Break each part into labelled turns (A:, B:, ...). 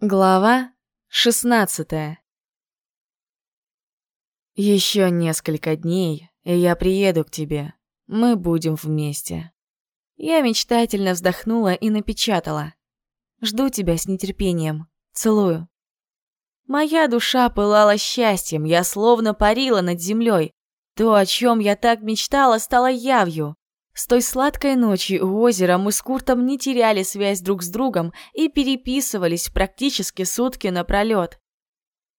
A: Глава 16 Еще несколько дней, и я приеду к тебе. Мы будем вместе. Я мечтательно вздохнула и напечатала. Жду тебя с нетерпением. Целую. Моя душа пылала счастьем, я словно парила над землей. То, о чем я так мечтала, стало явью. С той сладкой ночи у озера мы с Куртом не теряли связь друг с другом и переписывались практически сутки напролет.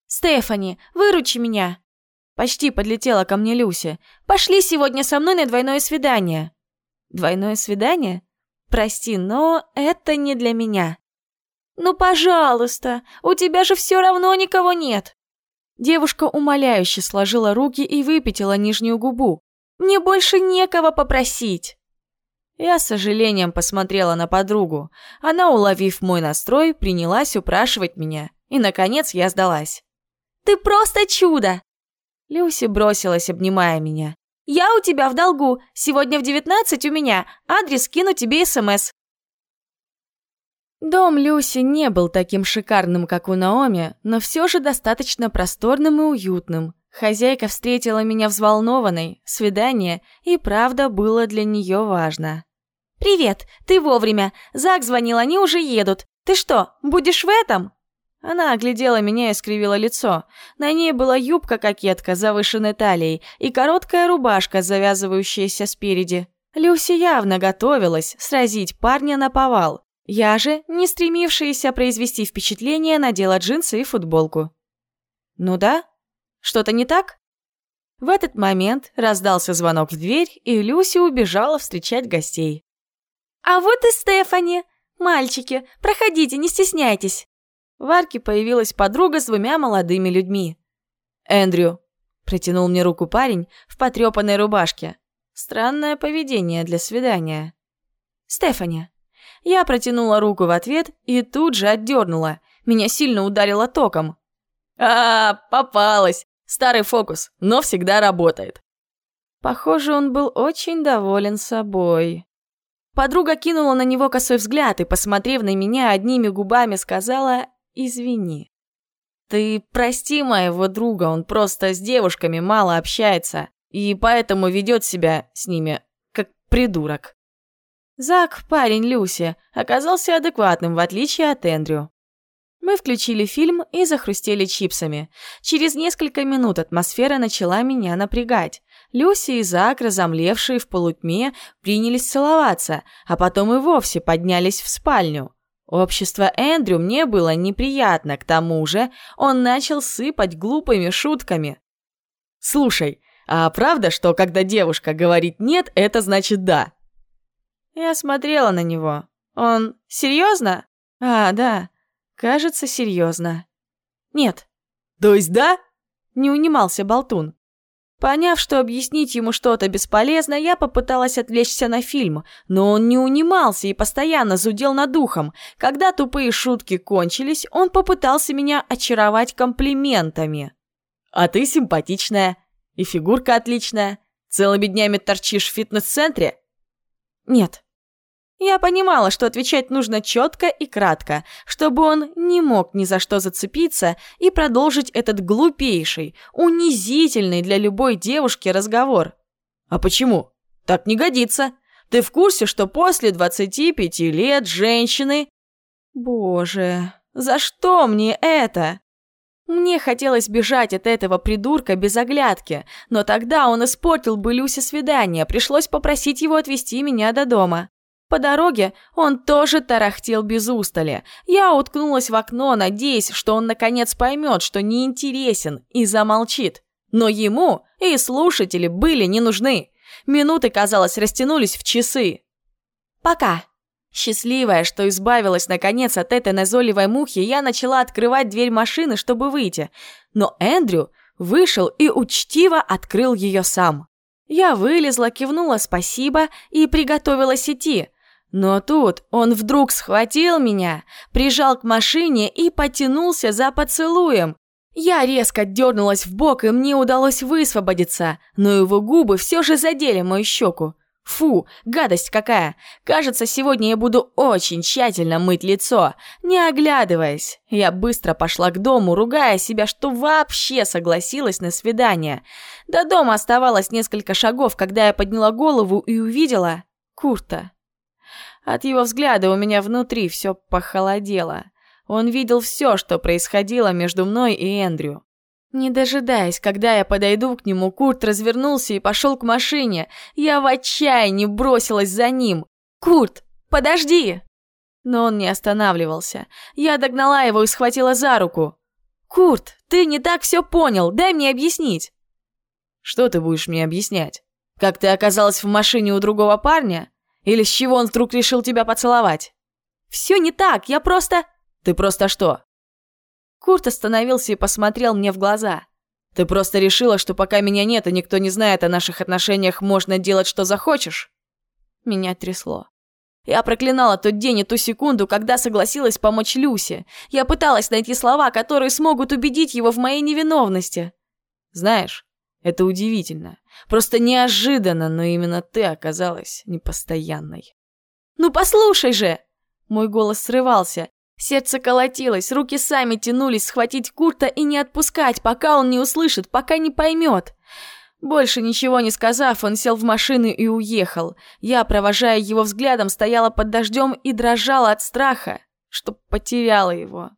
B: «Стефани, выручи меня!» Почти подлетела ко мне Люся. «Пошли сегодня со мной на двойное свидание!»
A: «Двойное свидание? Прости, но это не для меня!»
B: «Ну, пожалуйста, у тебя же все равно никого нет!»
A: Девушка умоляюще сложила руки и выпятила нижнюю губу.
B: Мне больше некого попросить!»
A: Я с сожалением посмотрела на подругу. Она, уловив мой настрой, принялась упрашивать меня. И, наконец, я сдалась.
B: «Ты просто чудо!»
A: Люси бросилась, обнимая меня.
B: «Я у тебя в долгу. Сегодня в девятнадцать у меня. Адрес кину тебе СМС».
A: Дом Люси не был таким шикарным, как у Наоми, но все же достаточно просторным и уютным. Хозяйка встретила меня взволнованной, свидание и правда было для нее важно.
B: «Привет, ты вовремя. Зак звонил, они уже едут. Ты что, будешь в этом?»
A: Она оглядела меня и скривила лицо. На ней была юбка-кокетка завышенной талией и короткая рубашка, завязывающаяся спереди. Люси явно готовилась сразить парня на повал. Я же, не стремившаяся произвести впечатление, надела джинсы и футболку. «Ну да, что-то не так?» В этот момент раздался звонок в дверь, и Люси убежала встречать гостей.
B: «А вот и Стефани! Мальчики, проходите, не стесняйтесь!»
A: В арке появилась подруга с двумя молодыми людьми. «Эндрю», — протянул мне руку парень в потрепанной рубашке. Странное поведение для свидания. «Стефани». Я протянула руку в ответ и тут же отдернула. Меня сильно ударило током. «А, попалась! Старый фокус, но всегда работает. Похоже, он был очень доволен собой. Подруга кинула на него косой взгляд и, посмотрев на меня, одними губами сказала «Извини». «Ты прости моего друга, он просто с девушками мало общается, и поэтому ведет себя с ними как придурок». Зак, парень Люси, оказался адекватным, в отличие от Эндрю. Мы включили фильм и захрустели чипсами. Через несколько минут атмосфера начала меня напрягать. Люси и Зак, разомлевшие в полутьме, принялись целоваться, а потом и вовсе поднялись в спальню. Общество Эндрю мне было неприятно, к тому же он начал сыпать глупыми шутками. «Слушай, а правда, что когда девушка говорит «нет», это значит «да»?» Я смотрела на него. Он серьезно? А, да. Кажется, серьезно. Нет. То есть да? Не унимался болтун. Поняв, что объяснить ему что-то бесполезно, я попыталась отвлечься на фильм, но он не унимался и постоянно зудел над духом. Когда тупые шутки кончились, он попытался меня очаровать комплиментами. «А ты симпатичная, и фигурка отличная. Целыми днями торчишь в фитнес-центре?» «Нет», я понимала, что отвечать нужно четко и кратко, чтобы он не мог ни за что зацепиться и продолжить этот глупейший, унизительный для любой девушки разговор. «А почему? Так не годится. Ты в курсе, что после 25 лет женщины...» «Боже, за что мне это?» Мне хотелось бежать от этого придурка без оглядки, но тогда он испортил бы Люсе свидание, пришлось попросить его отвезти меня до дома. По дороге он тоже тарахтел без устали. Я уткнулась в окно, надеясь, что он наконец поймет, что неинтересен, и замолчит. Но ему и слушатели были не нужны. Минуты, казалось, растянулись в часы. «Пока». Счастливая, что избавилась наконец от этой назойливой мухи, я начала открывать дверь машины, чтобы выйти. Но Эндрю вышел и учтиво открыл ее сам. Я вылезла, кивнула «спасибо» и приготовилась идти – но тут он вдруг схватил меня, прижал к машине и потянулся за поцелуем. Я резко дернулась в бок, и мне удалось высвободиться, но его губы все же задели мою щеку. Фу, гадость какая! Кажется, сегодня я буду очень тщательно мыть лицо, не оглядываясь. Я быстро пошла к дому, ругая себя, что вообще согласилась на свидание. До дома оставалось несколько шагов, когда я подняла голову и увидела Курта. От его взгляда у меня внутри все похолодело. Он видел все, что происходило между мной и Эндрю. Не дожидаясь, когда я подойду к нему, Курт развернулся и пошел к машине. Я в отчаянии бросилась за ним. «Курт, подожди!» Но он не останавливался. Я догнала его и схватила за руку. «Курт, ты не так все понял, дай мне объяснить!» «Что ты будешь мне объяснять? Как ты оказалась в машине у другого парня? Или с чего он вдруг решил тебя поцеловать?» «Все не так, я просто...» «Ты просто что, Курт остановился и посмотрел мне в глаза. «Ты просто решила, что пока меня нет и никто не знает о наших отношениях, можно делать, что захочешь?» Меня трясло. Я проклинала тот день и ту секунду, когда согласилась помочь Люсе. Я пыталась найти слова, которые смогут убедить его в моей невиновности. Знаешь, это удивительно. Просто неожиданно, но именно ты оказалась непостоянной. «Ну послушай же!» Мой голос срывался. Сердце колотилось, руки сами тянулись схватить Курта и не отпускать, пока он не услышит, пока не поймет. Больше ничего не сказав, он сел в машину и уехал. Я, провожая его взглядом, стояла под дождем и дрожала от страха, что потеряла его.